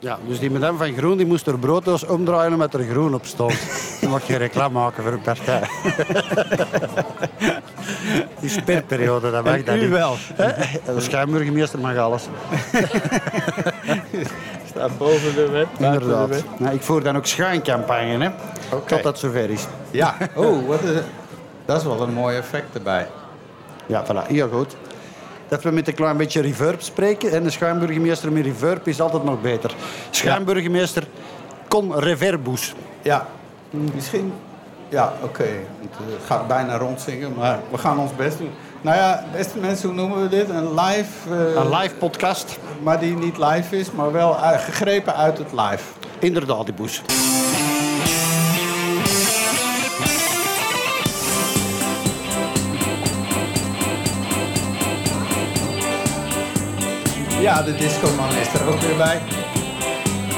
Ja, dus die madame van Groen die moest er brooddoos omdraaien met er groen op stond. Dan mag je reclame maken voor een partij. die sperperiode, dat mag En dat u niet. wel. De schuimburgemeester mag alles. Staat boven de wet. de Inderdaad. wet. Nou, ik voer dan ook schuincampagne, hè. Tot dat zover is. Ja. Oh, wat is, dat is wel een mooi effect erbij. Ja, voilà. Heel goed. Dat we met een klein beetje reverb spreken. En de schuimburgemeester met reverb is altijd nog beter. Schuimburgemeester con reverbus. Ja, misschien. Ja, oké. Het eh, gaat bijna rondzingen, maar we gaan ons best doen. Nou ja, beste mensen, hoe noemen we dit? Een live. eh, Een live podcast. Maar die niet live is, maar wel eh, gegrepen uit het live. Inderdaad, die boes. Ja, de discoman is er ook weer bij.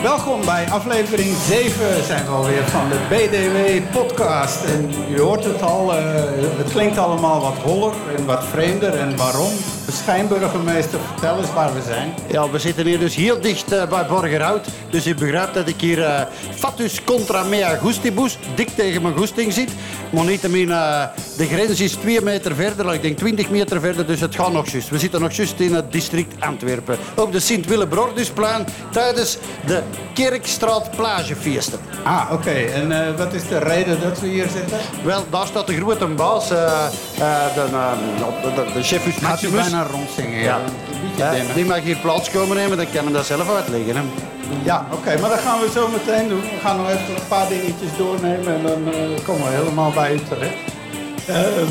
Welkom bij aflevering 7 zijn we alweer van de BDW podcast. En u hoort het al, eh, het klinkt allemaal wat holler en wat vreemder. En waarom? De schijnburgemeester, vertel eens waar we zijn. Ja, we zitten hier dus heel dicht eh, bij Borgerhout. Dus u begrijpt dat ik hier eh, fatus contra mea gustibus, dik tegen mijn goesting zit. Maar niettemin, eh, de grens is twee meter verder, ik denk 20 meter verder, dus het gaat nog juist. We zitten nog juist in het district Antwerpen. Op de Sint-Willebrordusplein tijdens de Kerkstraat Plagefeesten. Ah, oké. En wat is de reden dat we hier zitten? Wel, daar staat de grote baas, de, de, de, Maximus. Rondzingen? Ja. Die mag hier plaats komen nemen, dan kan hij dat zelf uitleggen. Hè. Ja, oké, maar dat gaan we zo meteen doen. We gaan nog even een paar dingetjes doornemen en dan eh, komen we helemaal bij u terecht. Ehm,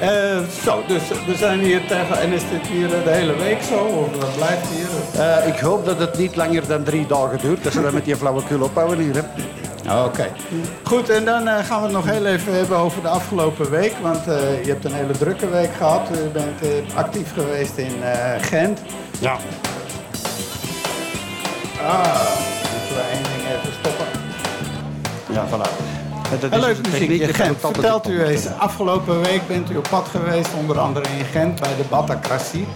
eh, zo, dus we zijn hier tegen. En is dit hier de hele week zo? Of wat blijft hier? Eh, ik hoop dat het niet langer dan drie dagen duurt. Dat ze dat met die flauwekul ophouden hier. Hè. Oh, Oké. Goed, en dan eh, gaan we het nog heel even hebben over de afgelopen week. Want eh, je hebt een hele drukke week gehad. U bent eh, actief geweest in Gent. Ja. Ah, moeten we één ding even stoppen. Ja, voilà. Dat is Een leuk muziekje, Gent. Vertelt u eens, afgelopen week bent u op pad geweest, onder andere in Gent, bij de Batacratie.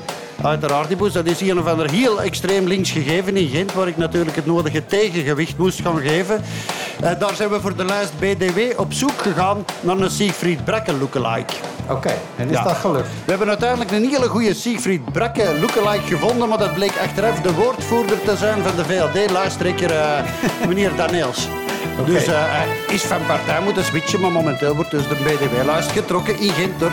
Uiteraard, die boes, dat is een of ander heel extreem links gegeven in Gent, waar ik natuurlijk het nodige tegengewicht moest gaan geven. Eh, daar zijn we voor de lijst BDW op zoek gegaan naar een Siegfried Brakke lookalike. Oké, en is Ja. dat gelukt? We hebben uiteindelijk een hele goede Siegfried Brakke lookalike gevonden, maar dat bleek achteraf de woordvoerder te zijn van de VLD-luistrekker, eh, meneer Daneels. Dus eh, hij is van partij moeten switchen, maar momenteel wordt dus de BDW-lijst getrokken in Gent door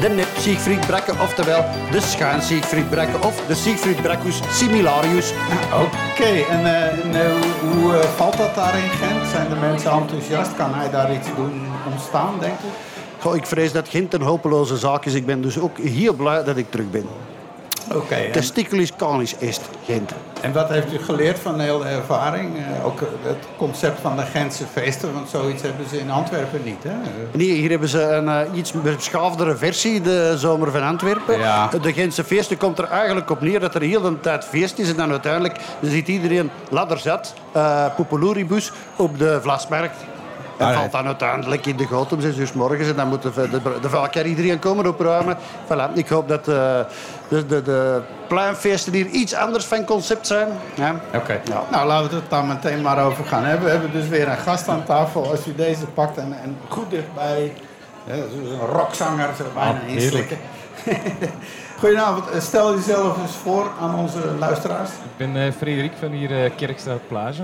de nep Siegfried Brakke, oftewel de schuin Siegfried Brakke of de Siegfried Brackus similarius. Oké, en, eh, en, eh, hoe, hoe, eh, valt dat daar in Gent? Zijn de mensen enthousiast? Kan hij daar iets doen ontstaan, denk ik? Goh, ik vrees dat Gent een hopeloze zaak is. Ik ben dus ook heel blij dat ik terug ben. Oké, en, Testiculis canis est Gent. en wat heeft u geleerd van de hele ervaring? Eh, ook het concept van de Gentse feesten, want zoiets hebben ze in Antwerpen niet, hè? Nee, hier hebben ze een eh, iets beschaafdere versie, de Zomer van Antwerpen. Ja. De Gentse feesten komt er eigenlijk op neer dat er heel de tijd feest is. En dan uiteindelijk zit iedereen ladderzat, uh, poepeluribus, op de Vlasmarkt. Alright. valt dan uiteindelijk in de goot om zes uur morgens. En dan moet de, de, de vuilkar iedereen komen opruimen. Voilà. Ik hoop dat eh, de, de, de pluimfeesten hier iets anders van concept zijn. Ja. Oké. Ja. Nou, laten we het daar meteen maar over gaan hebben. We hebben dus weer een gast aan tafel. Als u deze pakt en, en goed dichtbij. hè, zoals een rockzanger, zo bijna heerlijk. inslikken. Goedenavond. Eh, Stel jezelf eens voor aan onze luisteraars. Ik ben eh, Frederik van hier eh, Kerkstraat Plage.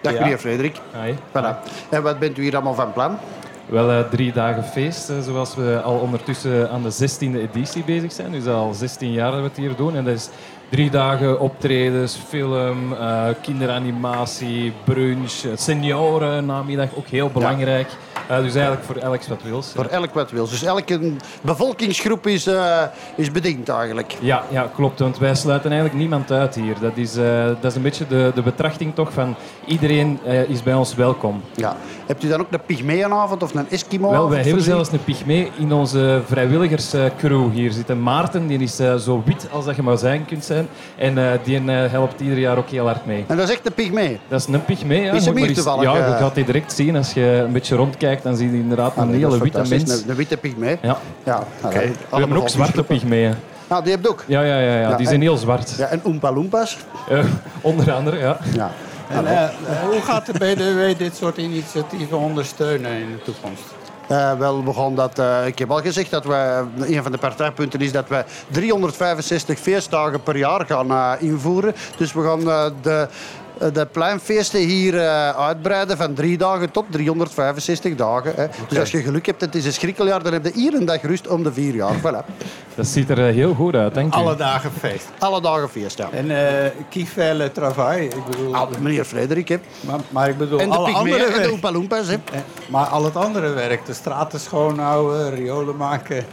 Dag Ja. meneer Frederik. Hi. Voilà. En wat bent u hier allemaal van plan? Wel eh, drie dagen feest, eh, zoals we al ondertussen aan de 16e editie bezig zijn. Dus al 16 jaar dat we het hier doen. En dat is drie dagen optredens, film, eh, kinderanimatie, brunch, senioren namiddag, ook heel belangrijk. Eh, dus eigenlijk voor elk wat wils. Voor elk wat wil. Dus elke bevolkingsgroep is, eh, is bediend eigenlijk. Ja, ja, klopt. Want wij sluiten eigenlijk niemand uit hier. Dat is, dat is een beetje de, de betrachting toch van iedereen is bij ons welkom. Ja. Hebt u dan ook een pygmeeënavond of een Eskimo? Wel, wij hebben zelfs een pygmee in onze vrijwilligerscrew hier zitten. Maarten, die is zo wit als dat je maar zijn kunt zijn. En eh, die eh, helpt ieder jaar ook heel hard mee. En dat is echt een pygmee. Dat is een pygmee. Ja. Is hem hier toevallig, Ja, eh? je gaat die direct zien. Als je een beetje rondkijkt, dan zie je inderdaad een Ah, nee, dat hele witte mens. Een, een witte pygmee. Ja. Ja, We hebben ook zwarte pygmeeën. Ah, die heb je ook. Ja, ja, ja, ja. Ja, die zijn en- heel zwart. Ja, en Oompa Loompas. Eh, onder andere, ja. Ja. En, eh, eh, hoe gaat de BDW dit soort initiatieven ondersteunen in de toekomst? Eh, wel, we gaan dat, eh, ik heb al gezegd dat we, een van de partijpunten is dat we 365 feestdagen per jaar gaan eh, invoeren. Dus we gaan de, de pleinfeesten hier eh, uitbreiden van drie dagen tot 365 dagen. Hè. Dus als je geluk hebt, het is een schrikkeljaar, dan heb je hier een dag rust om de vier jaar. Voilà. Dat ziet er eh, heel goed uit, denk ik. Alle dagen feest. Alle dagen feest, ja. En eh qui fait le travail? Ik bedoel, Ah, meneer Frederik, hè. maar, maar ik bedoel, En de alle andere en de. Oompa Loompas, hè. Eh, Maar al het andere werk, de straten schoonhouden, riolen maken.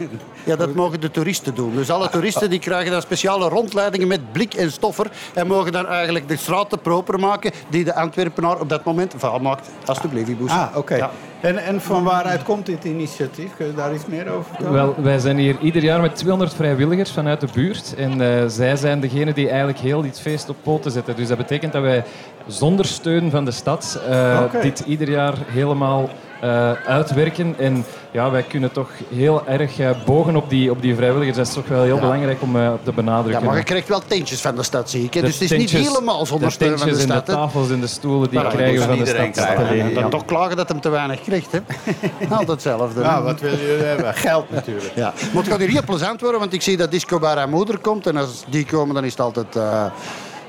Ja, dat mogen de toeristen doen. Dus alle toeristen die krijgen dan speciale rondleidingen met blik en stoffer en mogen dan eigenlijk de straten proper maken die de Antwerpenaar op dat moment vuil maakt. Alsjeblieft, Iboes. Ah, oké. Ja. En, en van waaruit komt dit initiatief? Kun je daar iets meer over vertellen? Wel, wij zijn hier ieder jaar met 200 vrijwilligers vanuit de buurt. En eh, zij zijn degene die eigenlijk heel dit feest op poten zetten. Dus dat betekent dat wij zonder steun van de stad eh, dit ieder jaar helemaal eh, uitwerken. En ja, wij kunnen toch heel erg eh, bogen op die, op die vrijwilligers. Dat is toch wel heel belangrijk om eh, te Ja, benadrukken. maar je krijgt wel tentjes van de stad, zie ik. Hè? De Dus het is niet helemaal zonder de steun van de en stad. de hè. tafels en de stoelen die krijgen van de iedereen stad. krijgt alleen. En dan Ja. toch klagen dat hem te weinig krijgt. Hè? Altijd hetzelfde. hè. Ja, wat willen jullie hebben? Geld natuurlijk. Ja. Maar het gaat hier heel plezant worden, want ik zie dat Disco Bar en Moeder komt. En als die komen, dan is het altijd...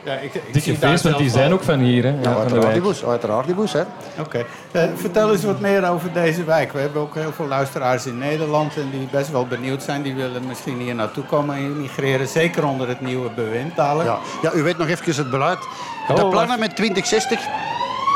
Ja, ik, ik Dikke feest, want die zijn ook van hier. Hè? Ja, ja, van de uiteraard die wijk. boes. Uiteraard die boes, hè. Oké. Eh, vertel eens wat meer over deze wijk. We hebben ook heel veel luisteraars in Nederland en die best wel benieuwd zijn. Die willen misschien hier naartoe komen en immigreren. Zeker onder het nieuwe bewind dadelijk. Ja. ja, u weet nog even het beleid. De Oh, plannen met 2060.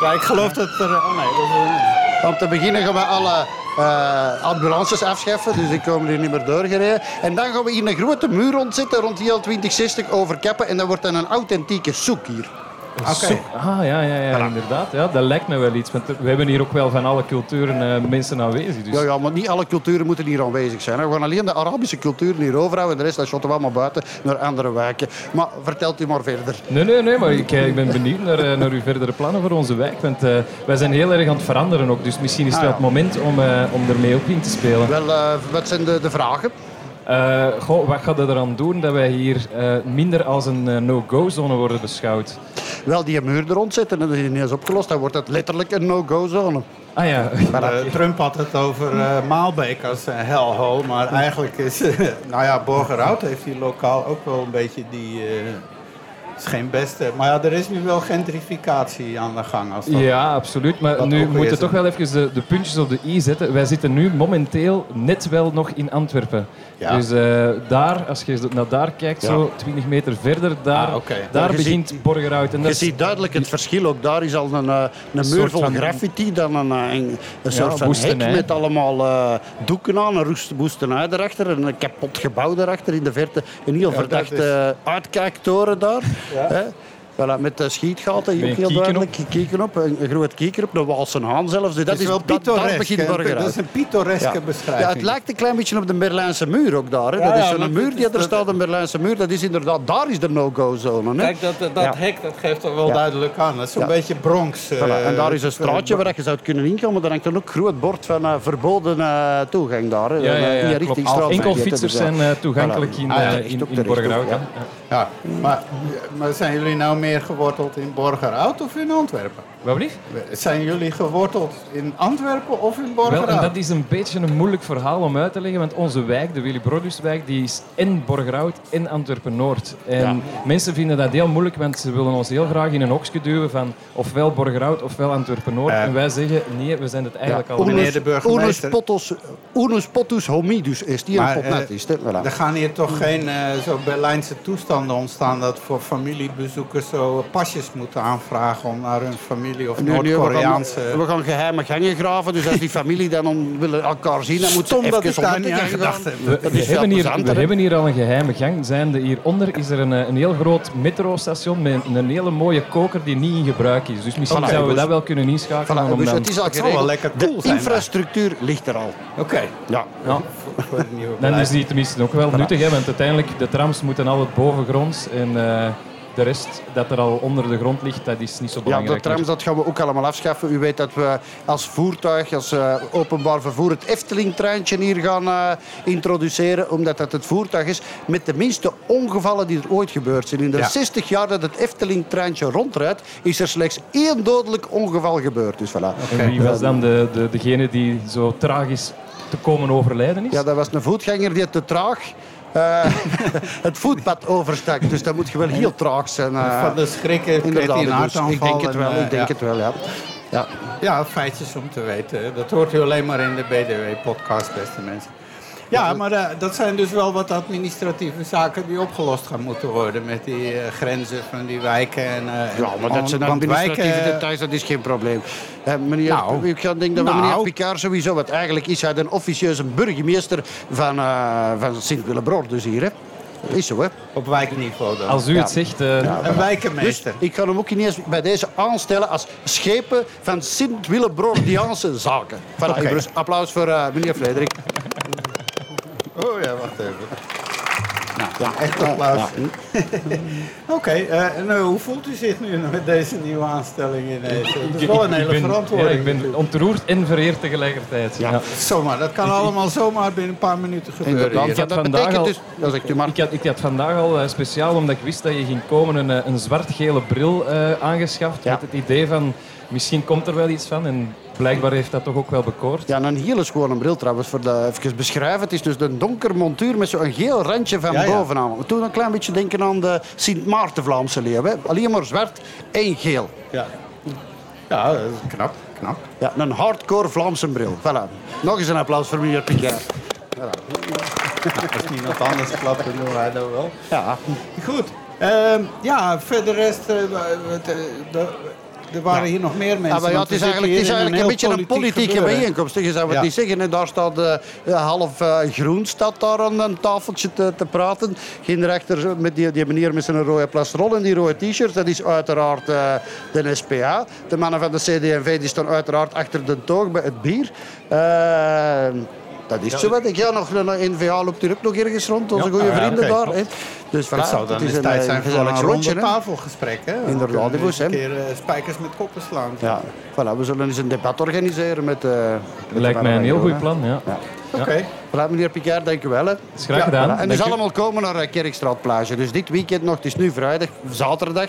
Ja, ik geloof dat er... Oh nee, dat is... Om te beginnen gaan we alle eh, ambulances afschaffen, dus die komen hier niet meer doorgereden. En dan gaan we hier een grote muur rondzetten rond heel 2060 overkappen en dat wordt dan een authentieke soek hier. Oké. Zo- Ah, ja, ja, ja inderdaad. Ja, dat lijkt me wel iets. Want we hebben hier ook wel van alle culturen eh, mensen aanwezig. Dus. Ja, ja, maar niet alle culturen moeten hier aanwezig zijn. hè. We gaan alleen de Arabische cultuur hier overhouden en de rest dat shotten we allemaal buiten naar andere wijken. Maar vertelt u maar verder. Nee, nee, nee, maar ik, eh, ik ben benieuwd naar, eh, naar uw verdere plannen voor onze wijk. Want eh, wij zijn heel erg aan het veranderen ook. Dus misschien is het Ah, wel het moment om, eh, om ermee op in te spelen. Wel, eh, wat zijn de, de vragen? Eh, goh, wat gaat er eraan doen dat wij hier eh, minder als een no-go-zone worden beschouwd? Wel, die muur er rond zetten en dat is ineens opgelost. Dan wordt het letterlijk een no-go-zone. Ah ja, Eh, Trump had het over eh, Maalbeek als een hellhole. Maar eigenlijk is... eh, nou ja, Borgerhout heeft hier lokaal ook wel een beetje die... eh, is geen beste. Maar ja, er is nu wel gentrificatie aan de gang. Als dat... ja, absoluut. Maar nu moeten we toch wel even de, de puntjes op de i zetten. Wij zitten nu momenteel net wel nog in Antwerpen. Ja. Dus eh, daar, als je naar daar kijkt, Ja. zo 20 meter verder, daar, Ah, daar Ja, je begint Borgerhout. En Je ziet duidelijk het verschil. Ook daar is al een, eh, een muur soort vol van- graffiti. Dan een, eh, een, een soort van hek met allemaal eh, doeken aan. Een woestenij erachter. En een kapot gebouw daarachter in de verte. Een heel verdachte uitkijktoren daar. Hè? Voilà, met de schietgaten, hier ook een heel duidelijk. Kieken op, een, een groot kieker op, een Walse haan zelfs. Dus dat is wel dat, begint. Dat is een pittoreske Ja. beschrijving. Ja, het lijkt een klein beetje op de Berlijnse muur ook daar. Hè. Ja, dat is zo'n muur die er staat, een Berlijnse muur. Dat is inderdaad, daar is de no-go-zone. hè. Kijk, dat, dat Ja. hek dat geeft er wel Ja. duidelijk aan. Dat is zo'n Ja. beetje Bronx. eh, Voilà, en daar is een straatje eh, waar je zou kunnen inkomen. maar Daar hangt dan ook een groot bord van eh, verboden eh, toegang daar. Hè. Ja, ja, Eh, ja, in klopt. richting straat Enkel fietsers zijn eh, toegankelijk in, Ah, eh, echt in. Ja, maar, maar zijn jullie nou meer geworteld in Borgerhout of in Antwerpen? Wat blieft? Zijn jullie geworteld in Antwerpen of in Wel, Borgerhout? en dat is een beetje een moeilijk verhaal om uit te leggen, want onze wijk, de Willy Broduswijk, die is in Borgerhout en Antwerpen-Noord. En Ja. mensen vinden dat heel moeilijk, want ze willen ons heel graag in een hokje duwen van ofwel Borgerhout ofwel Antwerpen-Noord. Ja. En wij zeggen, nee, we zijn het eigenlijk Ja, al. Meneer de burgemeester. unus potus, homidus is die een Maar, potnet eh, is. Voilà. Er gaan hier toch geen eh, zo Berlijnse toestanden ontstaan dat voor familiebezoekers zo pasjes moeten aanvragen om naar hun familie of Nee, nee, we, gaan, Noord-Koreaanse... we gaan geheime gangen graven. Dus als die familie dan om, willen elkaar zien, dan moet ze even ik daar niet aan gedacht heb. We, hebben hier, we hebben hier al een geheime gang. Zijnde hieronder is er een, een heel groot metrostation met een hele mooie koker die niet in gebruik is. Dus misschien Voilà, zouden we dus- dat wel kunnen inschakelen. Voilà, om dus dan- het is al Het geregeld. lekker cool de zijn, infrastructuur ligt er al. Oké, Ja. Ja. het Dan is die tenminste ook wel nuttig, hè, want uiteindelijk de trams moeten altijd bovengronds. En eh, de rest dat er al onder de grond ligt, dat is niet zo Ja, belangrijk. de trams dat gaan we ook allemaal afschaffen. U weet dat we als voertuig, als eh, openbaar vervoer, het Efteling-treintje hier gaan eh, introduceren. Omdat dat het voertuig is met de minste ongevallen die er ooit gebeurd zijn. In de Ja. 60 jaar dat het Efteling-treintje rondrijdt, is er slechts één dodelijk ongeval gebeurd. Dus voilà. En wie was dan de, de, degene die zo tragisch te komen overlijden is? Ja, dat was een voetganger die te traag eh, het voetpad overstak. Dus dat moet je wel heel traag zijn. eh. Van de schrik hij inderdaad, een dus ik denk het wel. eh, Ik denk ja. het wel, ja. ja. Ja, feitjes om te weten. Dat hoort u alleen maar in de BDW-podcast, beste mensen. Ja, maar eh, dat zijn dus wel wat administratieve zaken die opgelost gaan moeten worden met die eh, grenzen van die wijken. En, eh, Ja, maar dat zijn administratieve wijken- details, dat is geen probleem. Eh, meneer, Nou, ik ga denken dat we nou. meneer Picard sowieso, want eigenlijk is hij de officieuze burgemeester van, eh van Sint-Willebroord dus hier. Hè. Dat is zo, hè. Op wijkniveau dan. Als u Ja. het zegt, eh, Een Dus wijkenmeester. ik ga hem ook ineens bij deze aanstellen als schepen van Sint-Willebroordiaanse zaken. Voilà, Oké. dus applaus voor eh, meneer Frederik. Oh ja, wacht even. Nou, ja, echt applaus. Ja. Oké, eh, en eh, hoe voelt u zich nu met deze nieuwe aanstelling ineens? Het is ik- wel een ik hele ben- verantwoording. Ja, ik ben ontroerd en vereerd tegelijkertijd. Ja. Ja. Zomaar, dat kan allemaal zomaar binnen een paar minuten gebeuren. Inderdaad, ja, had dat vandaag al- dus... Maar. Ik had, ik had vandaag al eh, speciaal, omdat ik wist dat je ging komen, een, een zwart-gele bril eh, aangeschaft. Ja. Met het idee van, misschien komt er wel iets van. En blijkbaar heeft dat toch ook wel bekoord. Ja, een hele schone bril trouwens, voor de, even beschrijven. Het is dus een donker montuur met zo'n geel randje van Ja, ja. bovenaan. We doen een klein beetje denken aan de Sint Maarten Vlaamse leeuw. Hè. Alleen maar zwart en geel. Ja. ja, is knap, knap. Ja, een hardcore Vlaamse bril. Voilà. Nog eens een applaus voor meneer Picard. Als niemand anders klapt, dan doen wij dat wel. Ja. Goed. Ehm, ja, verder rest... eh, het, eh, de- er waren hier nog meer mensen. Ja, maar ja, het is eigenlijk, het is eigenlijk een, beetje een politieke bijeenkomst. Je zou het niet zeggen. hè. Daar staat eh, eh, half eh, groen staat daar aan een tafeltje te, te praten. Geen rechter met die, die meneer met zijn rode plastrol en die rode t-shirt. Dat is uiteraard de SPA. De mannen van de CD&V die staan uiteraard achter de toog bij het bier. Eh, dat is zo wat. Ik ga nog een NVA loopt hier ook nog ergens rond. Onze Ja, goede ah, vrienden daar. Hè. Dus voilà, Het zou dan het is eens tijd eh, zijn voor een rondje, tafelgesprek. Hè? Inderdaad, Een hè. keer eh, spijkers met koppen slaan. Ja, voilà, we zullen eens een debat organiseren met... eh, Lijkt mij een heel goed plan, ja. Ja. Oké. Voilà, meneer Picard, dank u wel. Hè. Is graag Ja, gedaan. Voilà, En dus allemaal komen naar Kerkstraatplage. Dus dit weekend nog, het is nu vrijdag, zaterdag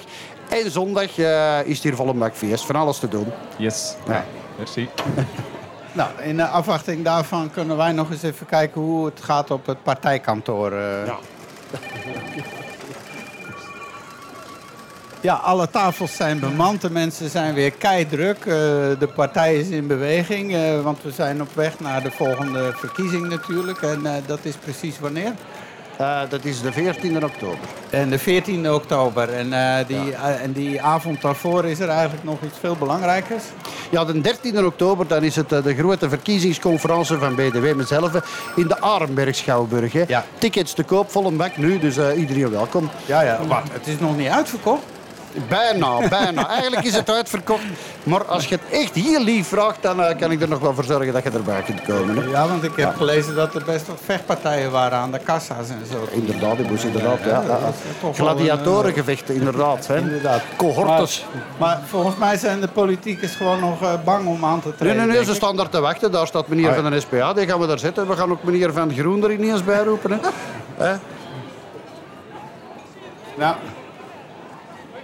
en zondag eh, is het hier volle bak feest. Van alles te doen. Yes. Ja. Merci. Nou, in de afwachting daarvan kunnen wij nog eens even kijken hoe het gaat op het partijkantoor. eh. Ja. Ja, alle tafels zijn bemand. De mensen zijn weer keidruk. Eh, de partij is in beweging. eh, want we zijn op weg naar de volgende verkiezing natuurlijk. En dat is precies wanneer? Eh, dat is de 14e oktober. En de 14e oktober. En, eh, die, eh, en die avond daarvoor is er eigenlijk nog iets veel belangrijkers. Ja, de 13e oktober dan is het de grote verkiezingsconferentie van BDW mezelf in de Arenberg Schouwburg. Hè. Ja. Tickets te koop, volle bak nu, dus iedereen welkom. Ja, ja. Wat? Het is nog niet uitverkocht? Bijna, bijna. Eigenlijk is het uitverkocht. Maar als je het echt heel lief vraagt, dan eh, kan ik er nog wel voor zorgen dat je erbij kunt komen. Hè. Ja, want ik heb gelezen dat er best wat vechtpartijen waren aan de kassa's en zo. Inderdaad, die moest inderdaad. Ja, een, Gladiatorengevechten, inderdaad. Hè. Inderdaad. Cohortes. Maar, maar volgens mij zijn de politiekers gewoon nog eh, bang om aan te Nee, treden. nee, nee, denk ze staan daar te wachten. Daar staat meneer Ah, van de SPA, die gaan we daar zetten. We gaan ook meneer Van Groen er ineens bij roepen. Hè. Hè? Ja.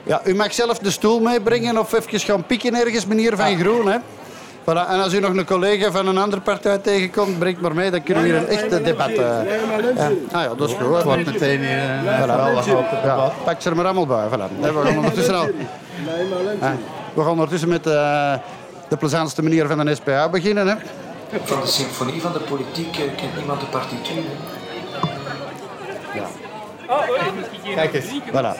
Ja, u mag zelf de stoel meebrengen of even gaan pikken ergens, meneer Van Groen. Hè. Voilà. En als u nog een collega van een andere partij tegenkomt, breng maar mee. Dan kunnen we hier een echte debat... eh, ja. Ah ja, dat is goed. Het hè. wordt meteen hier een Voilà. Ja, debat. pak ze er maar allemaal bij. Voilà. Nee, we gaan ondertussen al... Ja, we gaan ondertussen met eh, de plezantste meneer van de SPA beginnen. Hè. Van de symfonie van de politiek eh, kent niemand de partituur. hè. Kijk eens. Voilà.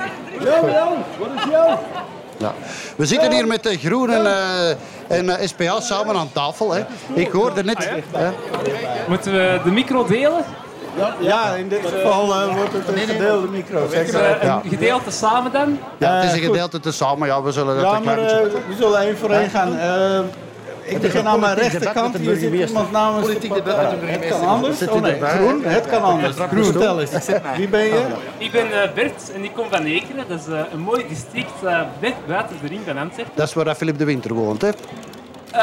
Ja. We zitten hier met de Groen en, eh, en eh, SPA samen aan tafel. Hè. Ik hoorde net... hè. Moeten we de micro delen? Ja, in dit geval eh, wordt het een gedeelde micro. zeg maar. Ja. Een gedeelte samen dan? Ja, het is een gedeelte te samen. Ja, we zullen dat Ja, maar we zullen één voor één gaan. Eh, Ik begin aan mijn rechterkant. Hier zit iemand namens Politiek de debat Het kan anders. Oh nee, groen. Het kan anders. Groen, vertel eens. Wie ben je? Ik ben eh, Bert en ik kom van Ekeren. Dat is eh, een mooi district eh, net buiten de ring van Antwerpen. Dat is waar Philip de Winter woont, hè? Eh,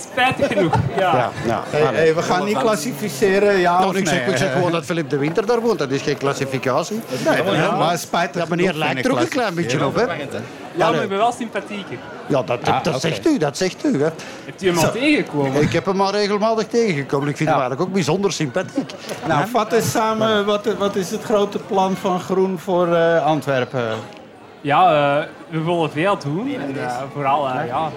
spijtig genoeg, ja. Ja, ja. Hey, hey, we gaan niet klassificeren, ja Nou, of ik, zeg, ik zeg nee. gewoon dat Philip de Winter daar woont. Dat is geen klassificatie. Ja, maar spijtig Ja, meneer lijkt er ook een klein beetje op, hè? Ja, maar ik ben wel sympathieker. Ja, dat, dat, dat oké. zegt u, dat zegt u, hè? Hebt u hem al tegengekomen? Ik heb hem al regelmatig tegengekomen. Ik vind hem eigenlijk ook bijzonder sympathiek. Nou, vat eens samen, wat, wat is het grote plan van Groen voor eh, Antwerpen? Ja, eh, we willen veel doen. En, eh, vooral eh, ja,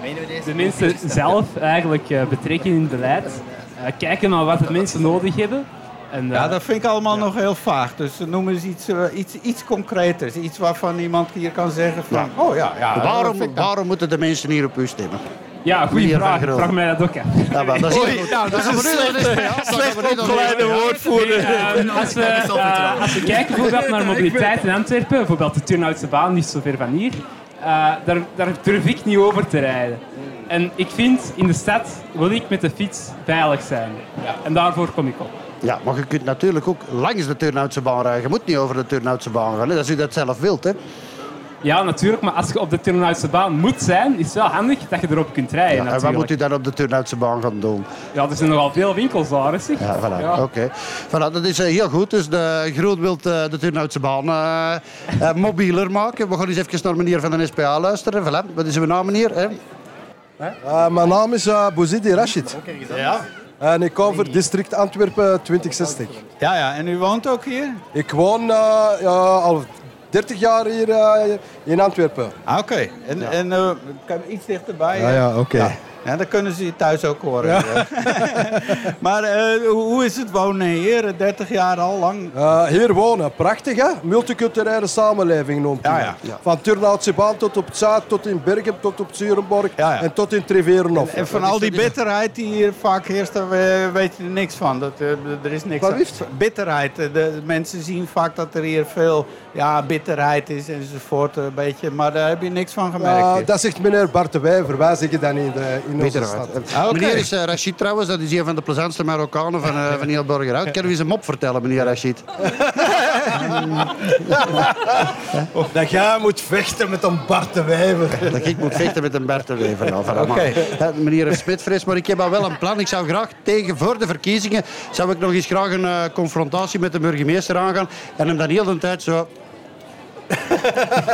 de mensen zelf eigenlijk eh, betrekken in het beleid. Eh, kijken naar wat de mensen nodig hebben. En, eh, Ja, dat vind ik allemaal nog heel vaag. Dus noem eens iets, eh, iets, iets concreters. Iets waarvan iemand hier kan zeggen van... Oh ja, ja. dat waarom, waarom moeten de mensen hier op u stemmen? ja, goede vraag. Vraag mij dat ook. Ja, maar dat is Oei, goed. nou, dat Dan is een de slecht, opgeleide woordvoerder. Eh, als, we, eh, als we kijken bijvoorbeeld naar mobiliteit in Antwerpen, bijvoorbeeld de Turnhoutse baan, niet zo ver van hier, eh, daar, daar durf ik niet over te rijden. En ik vind, in de stad wil ik met de fiets veilig zijn. En daarvoor kom ik op. Ja, maar je kunt natuurlijk ook langs de Turnhoutse baan rijden. Je moet niet over de Turnhoutse baan gaan, hè, als u dat zelf wilt. Hè. Ja, natuurlijk, maar als je op de Turnhoutse baan moet zijn, is het wel handig dat je erop kunt rijden. Ja, en wat moet u dan op de Turnhoutse baan gaan doen? Ja, er zijn nogal veel winkels daar, hè, zeg. Ja, voilà. Ja. Oké. Voilà, dat is eh, heel goed. Dus de Groen wil de Turnhoutse baan eh, eh, mobieler maken. We gaan eens even naar meneer van de SPA luisteren. Voilà. Wat is uw naam, meneer? Hè? Uh, mijn naam is uh, Bouzidi Rashid. Ja. En ik kom voor district Antwerpen 2060. ja, ja. En u woont ook hier? Ik woon uh, ja, al 30 jaar hier uh, in Antwerpen. Ah, Oké. En, en uh, kan iets dichterbij? Ja, ja, oké. Ja. Ja, dan kunnen ze je thuis ook horen. Ja. maar uh, hoe is het wonen hier? 30 jaar al lang? Uh, hier wonen, prachtig hè? Multiculturele samenleving noemt Ja, hij. ja. Van Turnhoutse baan tot op het Zuid, tot in Bergen, tot op Zurenborg Ja, ja. en tot in Treverenhof. En van al die bitterheid die hier vaak heerst, daar eh, weet je er niks van. Dat, eh, er is niks Wat aan. liefst? Bitterheid. eh, De, mensen zien vaak dat er hier veel ja, bitterheid is enzovoort. Een beetje, maar daar heb je niks van gemerkt. Uh, dat zegt meneer Bart de Wij, wij zeggen dat in, de, in Ah. Meneer is eh, Rachid trouwens. Dat is een van de plezantste Marokkanen van, eh van heel Borgerhout. Kan u eens een mop vertellen, meneer Rachid? Dat jij moet vechten met een Bart de Wijver. Dat ik moet vechten met een Bert de Wever. Nou, maar, hè, meneer Smitvrees, maar ik heb al wel een plan. Ik zou graag tegen voor de verkiezingen zou ik nog eens graag een eh, confrontatie met de burgemeester aangaan en hem dan heel de tijd zo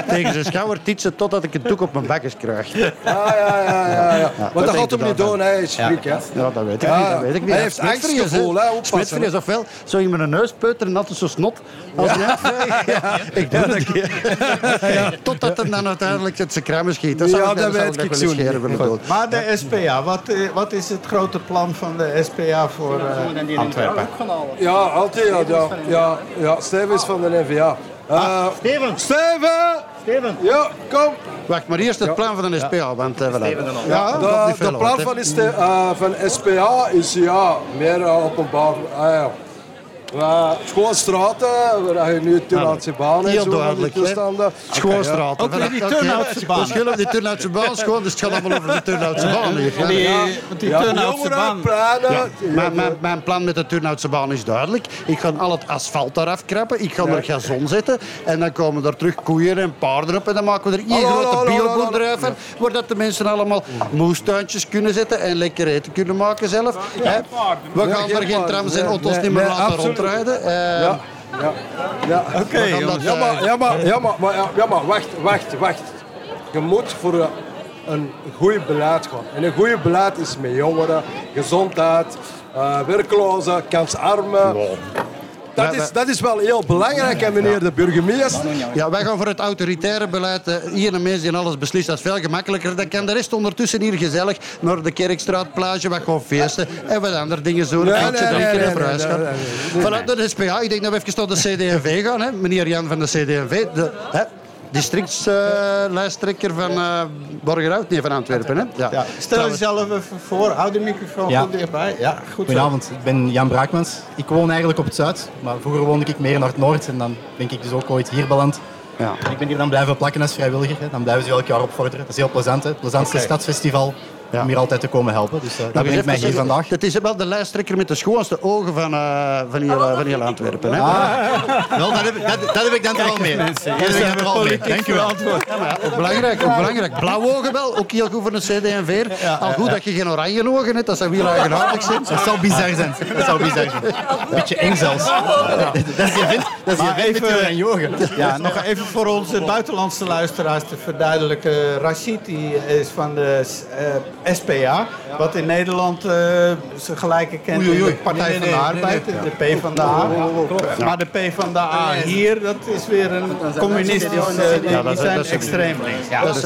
tegen zijn schouder titsen totdat ik een doek op mijn bakjes krijg. Ja, Ja, ja, ja, ja. ja. Maar dat denk gaat hem niet doen, hij is schrik. hè. dat weet ik Ja, niet. Dat weet ik niet. hij heeft angstgevoel, hè, oppassen, Smitvrees ofwel zo in mijn neus peuteren en altijd zo snot als een uitvijg. Ja, ik doe dat een keer. Totdat hem dan uiteindelijk het zijn kruimen schiet. Dat zou Ja, ik, dat dat weet ik zo niet. Maar de SPA, wat, eh, wat is het grote plan van de SPA voor eh, Antwerpen? Ja, altijd. Ja, ja, ja, ja. Is van de NVA. Uh, Steven, Steven! Steven. Ja, kom. Wacht, maar eerst het plan van de SPA. Want, uh, voilà. Ja, de, plan van, is de, uh, van SPA is ja, meer uh, openbaar. Ah, ja. Uh, gewoon straten, waar je nu Turnhoutse baan en Heel zo, duidelijk, toestanden. Schoolstraat. Ook weer die Turnhoutse baan. Het op die Turnhoutse baan is gewoon, dus het gaat allemaal over de Turnhoutse baan. Die, Ja. Turnhoutse baan. mijn, plan met de Turnhoutse baan is duidelijk. Ik ga al het asfalt eraf krappen. Ik ga er gazon zetten. En dan komen er terug koeien en paarden op. En dan maken we er één grote bioboerderij van. Waar dat de mensen allemaal moestuintjes kunnen zetten. En lekker eten kunnen maken zelf. Hè. We gaan er geen trams en auto's niet meer laten absoluut. Rondrijden. Eh, ja, ja, ja. Oké, dat, Ja, eh, maar, ja, maar, ja, maar, maar, ja, ja, maar wacht, wacht, wacht. Je moet voor een, een goed beleid gaan. En een goed beleid is met jongeren, gezondheid, eh werklozen, kansarmen. Dat is, dat is wel heel belangrijk, meneer de burgemeester. Ja, wij gaan voor het autoritaire beleid. Eh, Hier een mens die alles beslist, dat is veel gemakkelijker. Dan kan de rest ondertussen hier gezellig naar de Kerkstraatplage, wat gewoon feesten en wat andere dingen doen. Nee, nee, nee, Vanuit de SPA, ik denk dat we even tot de CD&V gaan. Hè. Meneer Jan van de CD&V, de hè, districtslijsttrekker van eh Borgerhout, nee, van Antwerpen. Hè. Ja. Ja, stel jezelf even voor, hou de microfoon Ja. goed dichtbij. Ja, goed zo. Goedenavond, ik ben Jan Braakmans. Ik woon eigenlijk op het zuid, maar vroeger woonde ik meer naar het noord en dan ben ik dus ook ooit hier beland. Ja. En ik ben hier dan blijven plakken als vrijwilliger. hè. Dan blijven ze elk jaar opvorderen. Dat is heel plezant. Hè. Het plezantste stadsfestival om hier altijd te komen helpen. Dus uh, dat Nou, brengt mij hier vandaag. Het is wel de lijsttrekker met de schoonste ogen van, eh, van, heel, eh, van heel Antwerpen. Hè? Wel, dat heb, ik- dat, dat heb ik dan toch al mee. Dat heb ik dan toch al mee. Dank u wel. Ja, maar ja, ook belangrijk, ook belangrijk. Blauwe ogen wel, ook heel goed voor de CD&V. Al goed dat je geen oranje ogen hebt, dat zou heel eigenaardig zijn. Dat zou bizar zijn. Dat zou bizar zijn. Een beetje eng zelfs. Dat is je vindt, dat is je Maar vindt met even- ogen. Ja, nog even voor onze buitenlandse luisteraars te verduidelijken. Rashid die is van de eh, SPA, wat in Nederland eh zijn gelijke kent in de Partij van de Arbeid, de P van de A. Maar de P van de A hier, dat is weer een die, Ja, dat die zijn dat is- extreem links. Dat is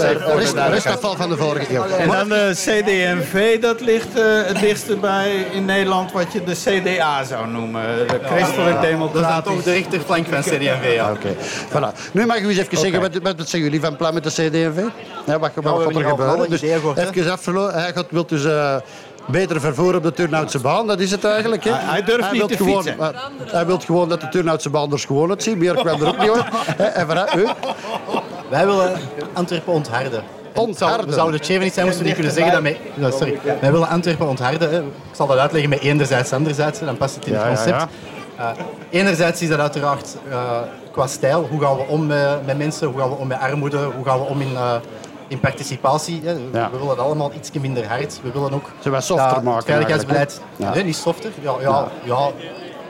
dat eh, restafval van de vorige eeuw. En dan de CD&V, dat ligt eh, het dichtste bij in Nederland wat je de CDA zou noemen. De Christelijk Dat is dan Democratisch. toch de rechterflank van. Ja. Oké, voilà. Nu mag u eens even zeggen, wat, wat, wat zeggen jullie van plan met de CD&V? Ja, wat, wat hebben gaat er gebeuren? Dus ideeën gehoord, Hij gaat, wil dus eh, beter vervoer op de Turnhoutse baan, dat is het eigenlijk. Hè? Hij- hij durft niet wil te gewoon, fietsen. eh, Hij wil gewoon dat de Turnhoutse baan er schoon uitziet. Meer kwam er ook niet hoor. Hè, En vooruit? Wij willen Antwerpen ontharden. Ontharden? We zouden het niet zijn moesten we niet kunnen zeggen dat wij... Ja, sorry. Wij willen Antwerpen ontharden. Hè. Ik zal dat uitleggen met enerzijds, anderzijds. Dan past het in het Ja, ja, concept. Eh, enerzijds is dat uiteraard eh, qua stijl. Hoe gaan we om met, met mensen? Hoe gaan we om met armoede? Hoe gaan we om in, eh, in participatie? Hè. Ja. We willen het allemaal iets minder hard. We willen ook Ze wat softer dat maken Het veiligheidsbeleid... Ja. Nee, niet softer. Ja, ja, ja.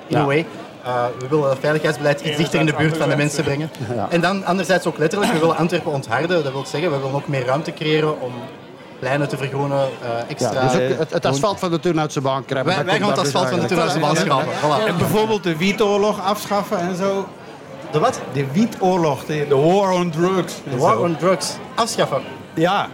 in a way. Eh, we willen het veiligheidsbeleid iets dichter in de buurt van de mensen brengen. En dan anderzijds ook letterlijk, we willen Antwerpen ontharden. Dat wil zeggen, we willen ook meer ruimte creëren om pleinen te vergroenen, eh, Ja, extra... dus ook het, het asfalt van de Turnhoutse baan krijgen. wij, gaan het asfalt dus van de. Turnhoutse baan schrapen. Voilà. En bijvoorbeeld de wietoorlog afschaffen en zo. De wat? De wietoorlog, de, de war on drugs. De war on drugs. Afschaffen. Ja.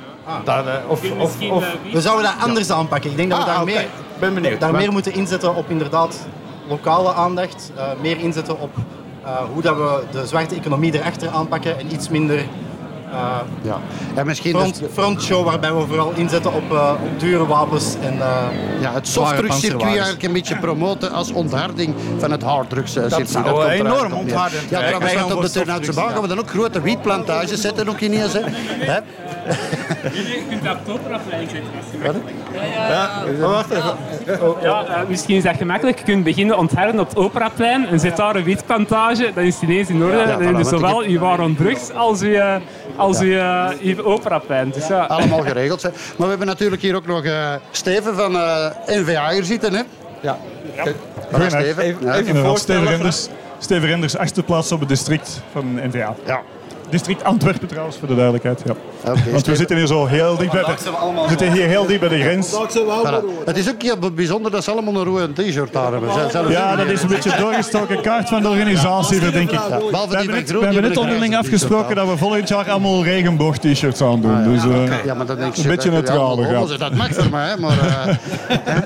Dat, eh, of, of, of, We zouden dat anders aanpakken. Ik denk dat we Ah, daar, meer, ben benieuwd. daar Maar- meer moeten inzetten op inderdaad lokale aandacht. eh, meer inzetten op eh, hoe dat we de zwarte economie erachter aanpakken en iets minder... eh, Ja. En misschien front, dus- frontshow waarbij we vooral inzetten op, eh, op dure wapens en eh, ja, het softdrugscircuit eigenlijk een beetje promoten als ontharding van het harddrugscircuit. zou komt er enorm onthardend Ja, Wij want gaan op de softdrugs, baan gaan we dan ook grote wietplantages zetten, ook ineens. Hè? Hè? Je kunt dat op operaplijn zetten. Ja, maar wacht even. Ja, eh, misschien is dat gemakkelijk. Je kunt beginnen ontharden op het Operaplein en zet daar een wietplantage. Dan is het ineens in orde. want zowel ik je war on drugs als je, als je, eh, je Operaplein. Dus ja. Allemaal geregeld. Hè? Maar we hebben natuurlijk hier ook nog eh, Steven van eh NVA hier zitten. Hè? Ja. Voilà, Steven. Even, Ja. even voorstellen. Steven Renders, Steven Renders, achtste plaats op het district van NVA. Ja. District Antwerpen trouwens, voor de duidelijkheid. Ja. Oké, Want we zitten hier zo heel dicht bij de, we zitten hier heel dicht bij de grens. Voilà. Het is ook heel bijzonder dat ze allemaal een rode t-shirt aan hebben. Ja, dat is een beetje doorgestoken kaart van de organisatie, denk ik. We hebben we hebben net onderling afgesproken dat we volgend jaar allemaal regenboog-t-shirts aandoen. Dus, eh, Ja, maar dat denk ik Een beetje neutraal, ja. Dat mag voor mij, maar... eh.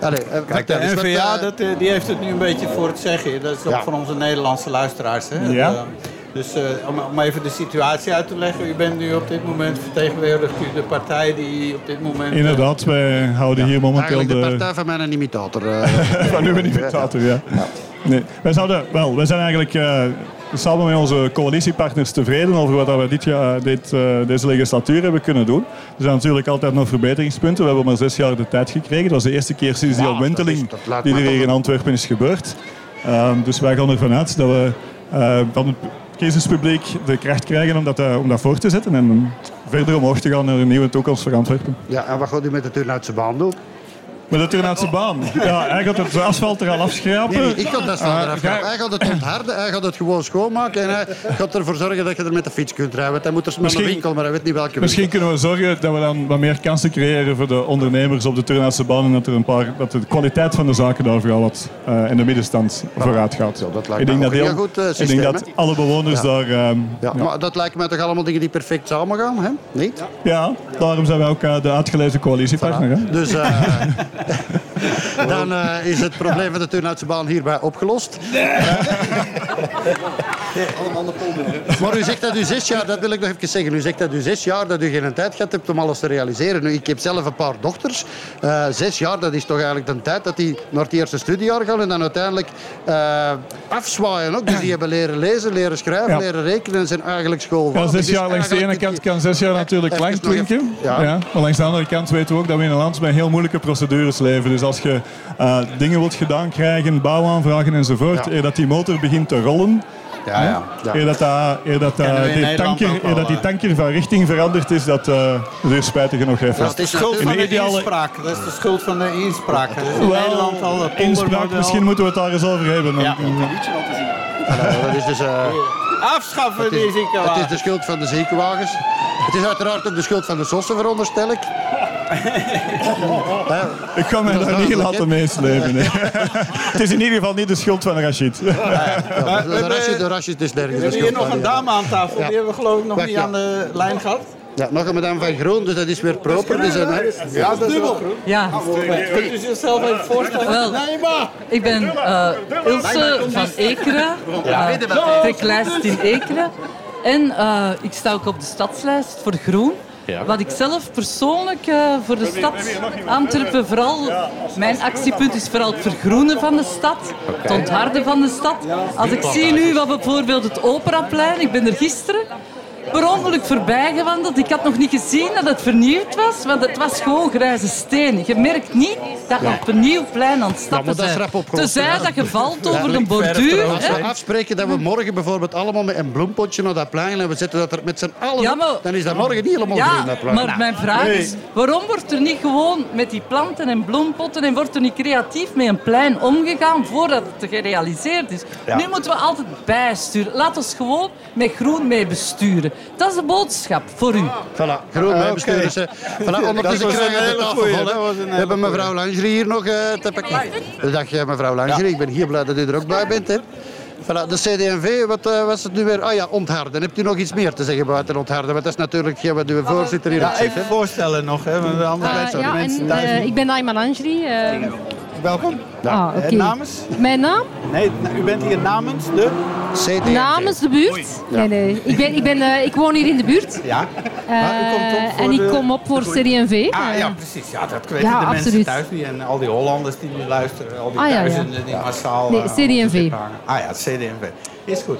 Allee, eh, Kijk, de NVA eh, dat, eh, die heeft het nu een beetje voor het zeggen. Dat is ook Ja. van onze Nederlandse luisteraars. Hè? Ja. Dus eh, om, om even de situatie uit te leggen. U bent nu op dit moment vertegenwoordigt u de partij die op dit moment... eh, Inderdaad, wij houden hier momenteel Eigenlijk de de, partij van mijn imitator. eh. van uw imitator. Ja. Nee, wij, zouden, wel, wij zijn eigenlijk eh, samen met onze coalitiepartners tevreden over wat we dit jaar, dit, eh, deze legislatuur hebben kunnen doen. Er zijn natuurlijk altijd nog verbeteringspunten. We hebben maar zes jaar de tijd gekregen. Dat was de eerste keer sinds die omwenteling laat die er hier in Antwerpen is gebeurd. Ehm, dus wij gaan ervan uit dat we eh, van het kiezerspubliek de kracht krijgen om dat, eh, om dat voor te zetten en verder omhoog te gaan naar een nieuwe toekomst voor Antwerpen. Ja, en wat gaat u met de Turnhoutse baan? Met de Turnhoutse baan. Ja, hij gaat het asfalt er al afschrapen. Nee, nee, ik ga dat van Ah, eraf. Hij gaat het ontharden, hij gaat het gewoon schoonmaken en hij gaat ervoor zorgen dat je er met de fiets kunt rijden. Hij moet er naar een winkel, maar hij weet niet welke Misschien kunnen we zorgen dat we dan wat meer kansen creëren voor de ondernemers op de Turnhoutse baan en dat, er een paar, dat de kwaliteit van de zaken daar vooral wat eh, in de middenstand vooruit gaat. Ja, dat lijkt ik denk me dat, heel- heel goed, eh, ik denk dat alle bewoners daar... ehm, Ja, maar dat lijkt mij toch allemaal dingen die perfect samen gaan, hè? Niet? Ja, daarom zijn wij ook eh, de uitgelezen coalitiepartner. hè. Dus eh, dan eh, is het probleem van de Turnhoutse baan hierbij opgelost. Maar u zegt dat u zes jaar, dat wil ik nog even zeggen. U zegt dat u zes jaar dat u geen tijd gehad hebt om alles te realiseren. Nu, ik heb zelf een paar dochters. Eh, zes jaar, dat is toch eigenlijk de tijd dat die naar het eerste studiejaar gaan en dan uiteindelijk eh, afzwaaien ook. Dus die hebben leren lezen, leren schrijven, Ja. leren rekenen en zijn eigenlijk school. Ja, zes jaar langs de ene kant kan zes jaar natuurlijk lang klinken. ja. Ja. Maar langs de andere kant weten we ook dat we in een land met heel moeilijke procedures leven. Dus als je eh, dingen wilt gedaan krijgen, bouwaanvragen enzovoort, Ja. eer dat die motor begint te rollen, Ja, ja. Ja. eer dat, dat, eer dat, dat die, tanker, eer dat die eh. tanker van richting veranderd is, dat uh, duurt spijtig genoeg even. Het is Schuld In van de de ideale- inspraak. Dat is de schuld van de inspraak. Dat is in Nederland al een inspraak, misschien moeten we het daar eens over hebben. Ja. Dat is dus... eh, Afschaffen Het die is, het is de schuld van de ziekenwagens. Het is uiteraard ook de schuld van de sossen, veronderstel ik. Ik kan mij daar niet laten meeslepen. nee. het is in ieder geval niet de schuld van Rashid. Ja, de, hebben- rasje, de rasjes is nergens We de hebben hier schuld nog een ja. dame aan tafel. Ja. Die hebben we geloof ik nog Wacht, niet ja. aan de lijn gehad. Ja, nog een madame van Groen, dus dat is weer proper. Dus, een. Ja, dat is dubbel. Ja, Kunt u zichzelf even voorstellen? Wel. Nee, maar. ik ben eh, Ilse van Ekeren, uh, treklijst in Ekeren. En eh, ik sta ook op de stadslijst voor Groen. Wat ik zelf persoonlijk eh, voor de stad Antwerpen vooral... Mijn actiepunt is vooral het vergroenen van de stad. Het ontharden van de stad. Als ik zie nu wat bijvoorbeeld het Operaplein... Ik ben er gisteren per ongeluk voorbij gewandeld. Ik had nog niet gezien dat het vernieuwd was, want het was gewoon grijze steen. Je merkt niet dat je op een nieuw plein aan het Ja, stappen maar dat is bent. rap opgelost, Tenzij ja. dat je valt over een borduur. Als we afspreken dat we morgen bijvoorbeeld allemaal met een bloempotje naar dat plein en we zetten dat er met z'n allen Ja, maar- dan is dat morgen niet helemaal Ja, dat plein. maar mijn vraag is, waarom wordt er niet gewoon met die planten en bloempotten en wordt er niet creatief met een plein omgegaan voordat het gerealiseerd is? Nu moeten we altijd bijsturen. Laat ons gewoon met groen mee besturen. Dat is de boodschap voor u. Voilà, groen Ah, bij oké. bestuurders. hè. Voilà, ondertussen krijgen we een We hebben mevrouw Langerie hier nog eh, te pakken. Dag mevrouw Langerie, ik ben heel blij dat u er ook bij bent. Hè. Voilà, de CD&V, wat eh, was het nu weer? Ah ja, ontharden. Hebt u nog iets meer te zeggen buiten ontharden? Want dat is natuurlijk hetgeen wat uw voorzitter hier Ja, even voorstellen nog, hè, want anders Eh, ja, mensen en, thuis niet. ik ben Ayman Anjri. Welkom. ah, Eh, oké. namens? Mijn naam? Nee, u bent hier namens de... CD&V. Namens de buurt. Nee, nee. Ik, ben, ik, ben, eh, ik woon hier in de buurt. Ja. Eh, Maar u komt op voor en ik de- kom op voor CD&V. Ah ja, precies. Ja, dat weten ja, de mensen thuis niet. En al die Hollanders die nu luisteren. Al die Ah, ja, ja. duizenden die massaal... Nee, CD&V. Ah ja, CD&V. Is goed.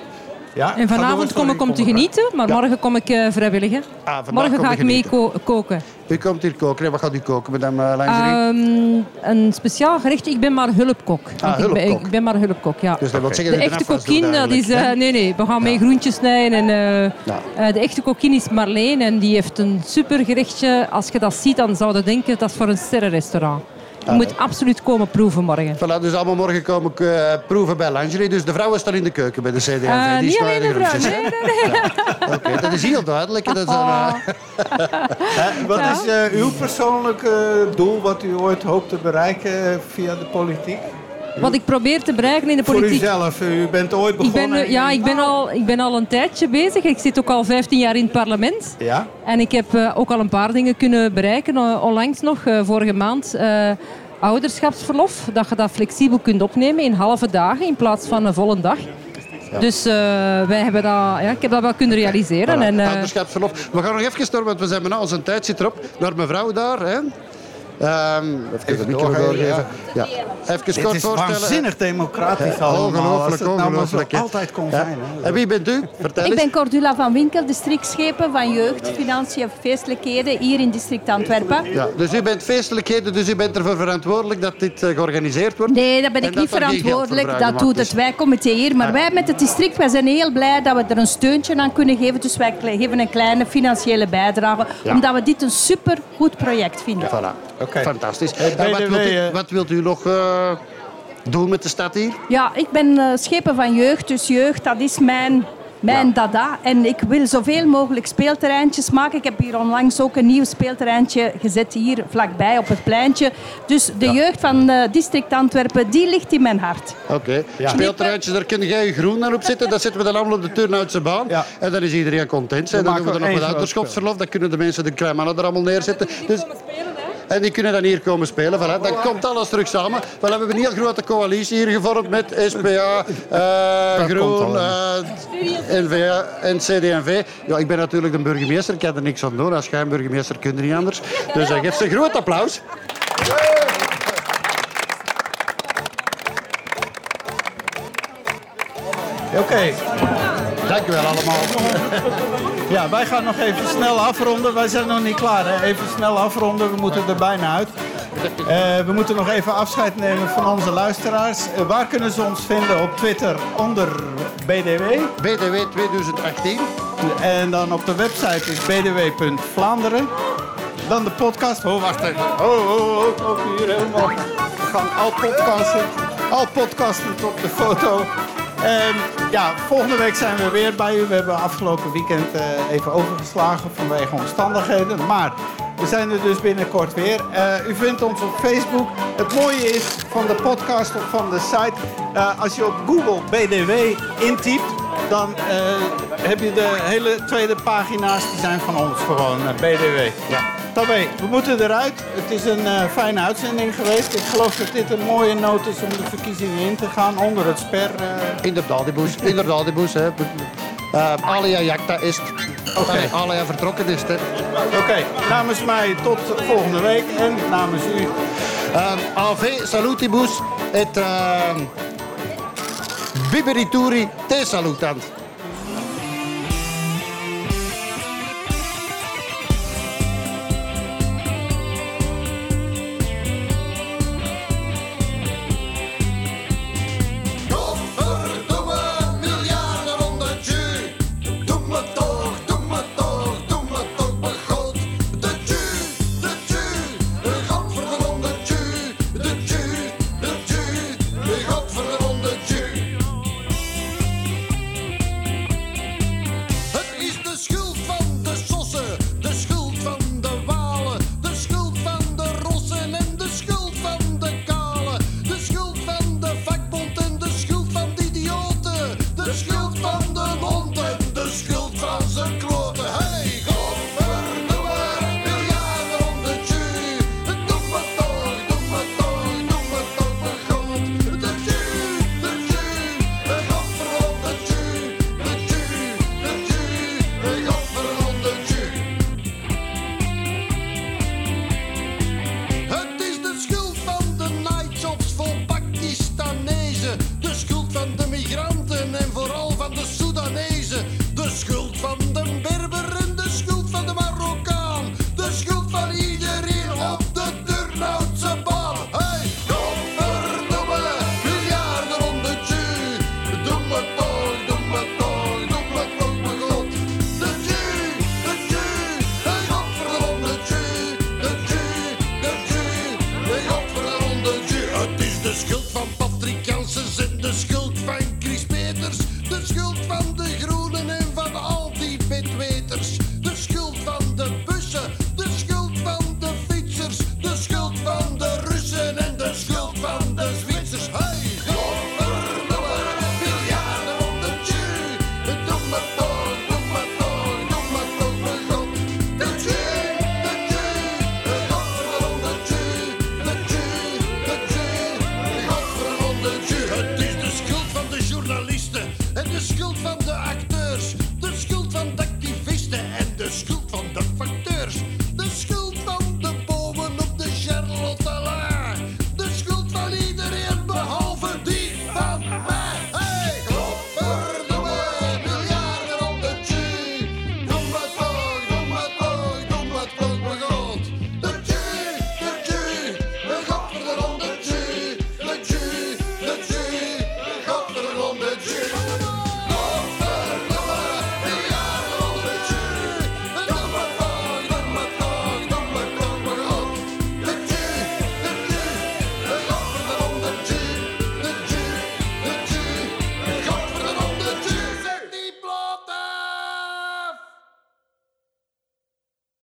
Ja, En vanavond kom ik om te genieten, maar morgen kom ik eh, vrijwilligen. Ah, Morgen ga ik mee ko- koken. U komt hier koken. En wat gaat u koken, madame uh, Langerie? Ehm, een speciaal gerecht. Ik ben maar hulpkok. Want ik, ben, hulpkok. ik ben maar hulpkok, ja. dus dat wil zeggen De echte kokkin, dat is... eh, nee, nee, we gaan mee groentjes snijden. En, eh, de echte kokkin is Marleen en die heeft een super gerechtje. Als je dat ziet, dan zou je denken dat is voor een sterrenrestaurant. Je moet absoluut komen proeven morgen. Voilà, dus allemaal morgen komen ik, eh, proeven bij Lingerie. Dus de vrouwen staan in de keuken bij de CD&V. Eh, die niet alleen de vrouw. groentjes. Nee, nee, nee. Oké, dat is heel duidelijk. Dat is dan, Oh. Wat Ja. is eh, uw persoonlijke doel wat u ooit hoopt te bereiken via de politiek? Wat ik probeer te bereiken in de Voor politiek. uzelf. U bent ooit Ik begonnen... ben, eh, ja, ik ben, al, ik ben al een tijdje bezig. Ik zit ook al 15 jaar in het parlement. Ja? En ik heb eh, ook al een paar dingen kunnen bereiken. Eh, onlangs nog, eh, vorige maand, eh, ouderschapsverlof. Dat je dat flexibel kunt opnemen in halve dagen in plaats van een volle dag. Dus eh, wij hebben dat, ja, ik heb dat wel kunnen realiseren. Voilà, En, eh, ouderschapsverlof. We gaan nog even door, want we zijn bijna onze tijd zit erop. Naar mevrouw daar. Hè. Ehm, even de micro doorgeven. Ja. Even Dit kort is voorstellen. waanzinnig democratisch Ja, allemaal. ongelooflijk, nou ongelooflijk, altijd kon Ja. zijn. hè. En wie bent u? Vertel Ik eens. ben Cordula van Winkel, districtschepen van jeugd, financiën en feestelijkheden hier in district Antwerpen. Ja, dus u bent feestelijkheden, dus u bent ervoor verantwoordelijk dat dit eh, georganiseerd wordt? Nee, daar ben En ik dat niet er verantwoordelijk. Dat doet is. het wijkcomité hier. Maar wij met het district wij zijn heel blij dat we er een steuntje aan kunnen geven. Dus wij geven een kleine financiële bijdrage. Ja. Omdat we dit een supergoed project vinden. Voilà, Fantastisch. Hey, En wat, wilt u, eh, wat wilt u nog eh, doen met de stad hier? Ja, ik ben eh, schepen van jeugd. Dus jeugd, dat is mijn, mijn Ja. dada. En ik wil zoveel mogelijk speelterreintjes maken. Ik heb hier onlangs ook een nieuw speelterreintje gezet hier vlakbij op het pleintje. Dus de jeugd van eh, district Antwerpen, die ligt in mijn hart. Oké. Speelterreintjes, daar kun jij je groen naar op zetten. Dat zetten we dan allemaal op de Turnhoutse baan. Ja. En dan is iedereen content. En dan doen we er nog wat groot ouderschapsverlof. Dan kunnen de mensen de kleine mannen er allemaal neerzetten. Dus, En die kunnen dan hier komen spelen. Voilà. Dan komt alles terug samen. We hebben een heel grote coalitie hier gevormd met SPA, uh, Groen, uh, NVA en CD&V. Ja, ik ben natuurlijk de burgemeester. Ik kan er niks aan doen. Als jij een burgemeester kunt er niet anders. Dus uh, geef ze een groot applaus. Oké. Okay. Dank u wel allemaal. Ja, wij gaan nog even snel afronden. Wij zijn nog niet klaar. Hè? Even snel afronden. We moeten er bijna uit. Uh, we moeten nog even afscheid nemen van onze luisteraars. Uh, waar kunnen ze ons vinden? Op Twitter onder BDW. BDW 2018. En dan op de website is bdw.vlaanderen. Dan de podcast. Oh, wacht even. Oh, oh, oh, ook hier helemaal. We gaan al podcasten. Al podcasten tot de foto. Um, ja, volgende week zijn we weer bij u. We hebben afgelopen weekend uh, even overgeslagen vanwege omstandigheden. Maar we zijn er dus binnenkort weer. Uh, u vindt ons op Facebook. Het mooie is van de podcast of van de site... Uh, als je op Google BDW intypt... dan heb je de hele tweede pagina's. Die zijn van ons gewoon, BDW. Ja. Tabé, we moeten eruit. Het is een uh, fijne uitzending geweest. Ik geloof dat dit een mooie noot is om de verkiezingen in te gaan onder het sper. Uh... Inderdaad, die boes. Inderdaad, die boes. Hè. Uh, Alia Jacta is Oké. Okay. Alia vertrokken is. Oké, okay. namens mij tot volgende week en namens u. Um, AV salutibus et biberituri te salutant.